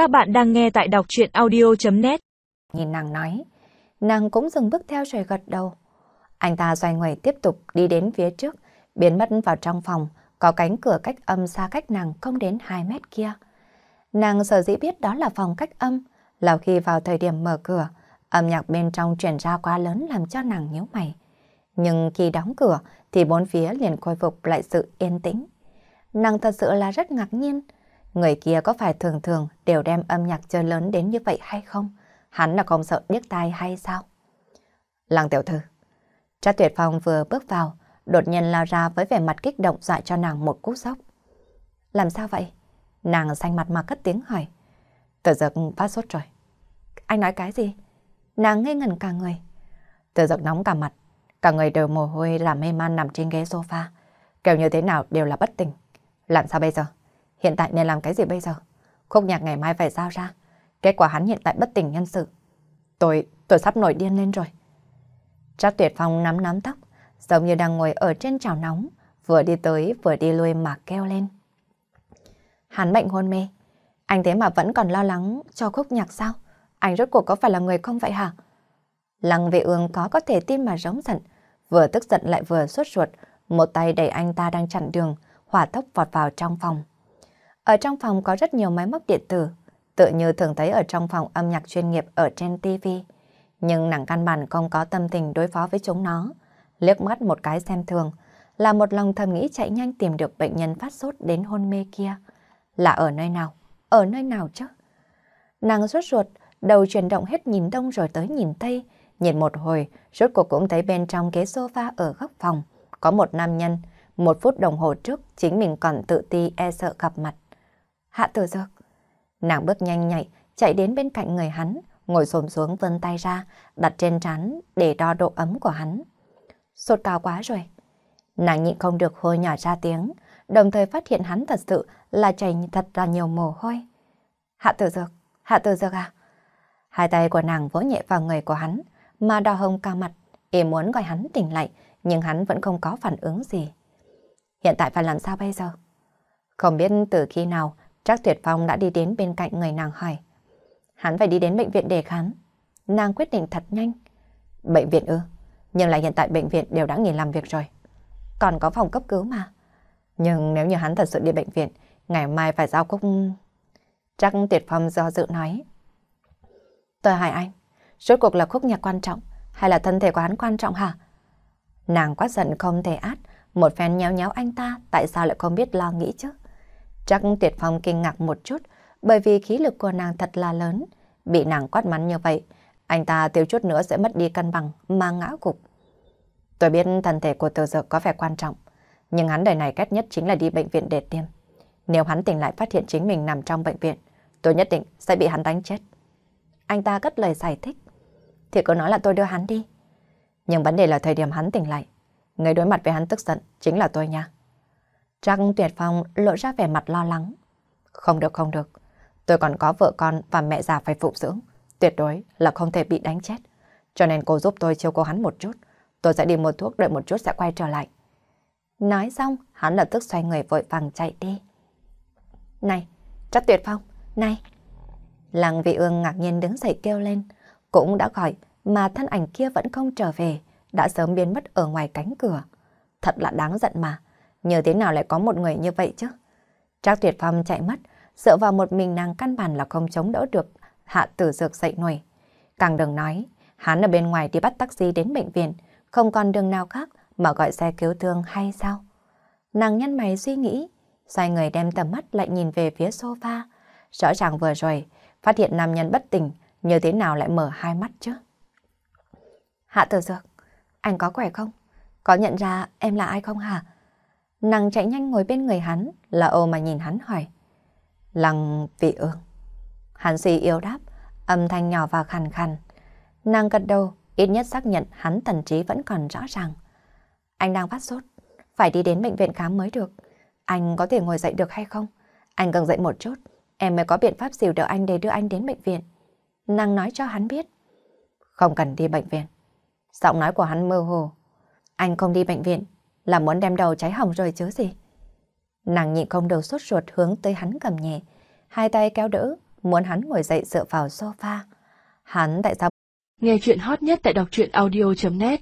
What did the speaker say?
Các bạn đang nghe tại đọc chuyện audio.net Nhìn nàng nói, nàng cũng dừng bước theo rồi gật đầu. Anh ta xoay người tiếp tục đi đến phía trước, biến mất vào trong phòng, có cánh cửa cách âm xa cách nàng không đến 2 mét kia. Nàng sở dĩ biết đó là phòng cách âm, là khi vào thời điểm mở cửa, âm nhạc bên trong truyền ra quá lớn làm cho nàng nhíu mày. Nhưng khi đóng cửa thì bốn phía liền khôi phục lại sự yên tĩnh. Nàng thật sự là rất ngạc nhiên. Người kia có phải thường thường đều đem âm nhạc chơi lớn đến như vậy hay không? Hắn là không sợ điếc tai hay sao? Lăng tiểu thư. Trác tuyệt phong vừa bước vào, đột nhiên lao ra với vẻ mặt kích động dọa cho nàng một cú sốc. Làm sao vậy? Nàng xanh mặt mà cất tiếng hỏi. Tự giật phát sốt rồi. Anh nói cái gì? Nàng ngây ngẩn cả người. Tự giật nóng cả mặt. Cả người đều mồ hôi làm mê man nằm trên ghế sofa. Kêu như thế nào đều là bất tỉnh. Làm sao bây giờ? Hiện tại nên làm cái gì bây giờ? Khúc nhạc ngày mai phải giao ra. Kết quả hắn hiện tại bất tỉnh nhân sự. Tôi, tôi sắp nổi điên lên rồi. Trác tuyệt phong nắm nắm tóc, giống như đang ngồi ở trên chảo nóng, vừa đi tới vừa đi lui mà kêu lên. Hắn bệnh hôn mê. Anh thế mà vẫn còn lo lắng cho khúc nhạc sao? Anh rốt cuộc có phải là người không vậy hả? Lăng vệ ương có có thể tin mà rống giận, vừa tức giận lại vừa sốt ruột, một tay đẩy anh ta đang chặn đường, hỏa tốc vọt vào trong phòng. Ở trong phòng có rất nhiều máy móc điện tử, tự như thường thấy ở trong phòng âm nhạc chuyên nghiệp ở trên TV. Nhưng nàng căn bản không có tâm tình đối phó với chúng nó. Liếc mắt một cái xem thường, là một lòng thầm nghĩ chạy nhanh tìm được bệnh nhân phát sốt đến hôn mê kia. Là ở nơi nào? Ở nơi nào chứ? Nàng rốt ruột, đầu chuyển động hết nhìn đông rồi tới nhìn tây, nhìn một hồi, rốt cuộc cũng thấy bên trong ghế sofa ở góc phòng, có một nam nhân, một phút đồng hồ trước chính mình còn tự ti e sợ gặp mặt. Hạ tử dược. Nàng bước nhanh nhạy, chạy đến bên cạnh người hắn, ngồi xổm xuống vươn tay ra, đặt trên trán để đo độ ấm của hắn. Sốt cao quá rồi. Nàng nhịn không được hôi nhỏ ra tiếng, đồng thời phát hiện hắn thật sự là chảy thật là nhiều mồ hôi. Hạ tử dược, hạ tử dược à? Hai tay của nàng vỗ nhẹ vào người của hắn, mà đỏ hồng cao mặt, ý muốn gọi hắn tỉnh lại, nhưng hắn vẫn không có phản ứng gì. Hiện tại phải làm sao bây giờ? Không biết từ khi nào, Trác Tuyệt Phong đã đi đến bên cạnh người nàng hỏi. Hắn phải đi đến bệnh viện để khám. Nàng quyết định thật nhanh. Bệnh viện ư? Nhưng là hiện tại bệnh viện đều đã nghỉ làm việc rồi. Còn có phòng cấp cứu mà. Nhưng nếu như hắn thật sự đi bệnh viện, ngày mai phải giao cúc... Trác Tuyệt Phong do dự nói. Tôi hỏi anh, rốt cuộc là khúc nhạc quan trọng hay là thân thể của hắn quan trọng hả? Nàng quá giận không thể át, một phen nhéo nhéo anh ta tại sao lại không biết lo nghĩ chứ? Chắc Tuyệt Phong kinh ngạc một chút bởi vì khí lực của nàng thật là lớn. Bị nàng quát mắng như vậy, anh ta tiêu chút nữa sẽ mất đi cân bằng mà ngã gục. Tôi biết thân thể của Từ Dược có vẻ quan trọng, nhưng hắn đời này ghét nhất chính là đi bệnh viện để tiêm. Nếu hắn tỉnh lại phát hiện chính mình nằm trong bệnh viện, tôi nhất định sẽ bị hắn đánh chết. Anh ta cất lời giải thích. Thì cứ nói là tôi đưa hắn đi. Nhưng vấn đề là thời điểm hắn tỉnh lại. Người đối mặt với hắn tức giận chính là tôi nha. Trang Tuyệt Phong lộ ra vẻ mặt lo lắng. Không được, không được. Tôi còn có vợ con và mẹ già phải phụ dưỡng. Tuyệt đối là không thể bị đánh chết. Cho nên cô giúp tôi chiêu cố hắn một chút. Tôi sẽ đi mua thuốc đợi một chút sẽ quay trở lại. Nói xong, hắn lập tức xoay người vội vàng chạy đi. Này, Trác Tuyệt Phong, này. Lăng vị ương ngạc nhiên đứng dậy kêu lên. Cũng đã gọi mà thân ảnh kia vẫn không trở về. Đã sớm biến mất ở ngoài cánh cửa. Thật là đáng giận mà. Như thế nào lại có một người như vậy chứ? Trác Tuyệt Phong chạy mất, dựa vào một mình nàng căn bản là không chống đỡ được hạ tử dược dậy nổi. Càng đừng nói, hắn ở bên ngoài đi bắt taxi đến bệnh viện, không còn đường nào khác mà gọi xe cứu thương hay sao? Nàng nhăn mày suy nghĩ, xoay người đem tầm mắt lại nhìn về phía sofa. Rõ ràng vừa rồi, phát hiện nam nhân bất tỉnh, như thế nào lại mở hai mắt chứ? Hạ tử dược, anh có khỏe không? Có nhận ra em là ai không hả? Nàng chạy nhanh ngồi bên người hắn, là ô mà nhìn hắn hỏi. Lăng vị ương. Hắn suy yếu đáp, âm thanh nhỏ và khàn khàn. Nàng gật đầu, ít nhất xác nhận hắn thần trí vẫn còn rõ ràng. Anh đang phát sốt, phải đi đến bệnh viện khám mới được. Anh có thể ngồi dậy được hay không? Anh cần dậy một chút, em mới có biện pháp xỉu đỡ anh để đưa anh đến bệnh viện. Nàng nói cho hắn biết. Không cần đi bệnh viện. Giọng nói của hắn mơ hồ. Anh không đi bệnh viện, là muốn đem đầu cháy hỏng rồi chứ gì. Nàng nhịn không được sốt ruột hướng tới hắn cầm nhẹ, hai tay kéo đỡ, muốn hắn ngồi dậy dựa vào sofa. Hắn tại sao? Nghe chuyện hot nhất tại đọc truyện audio.net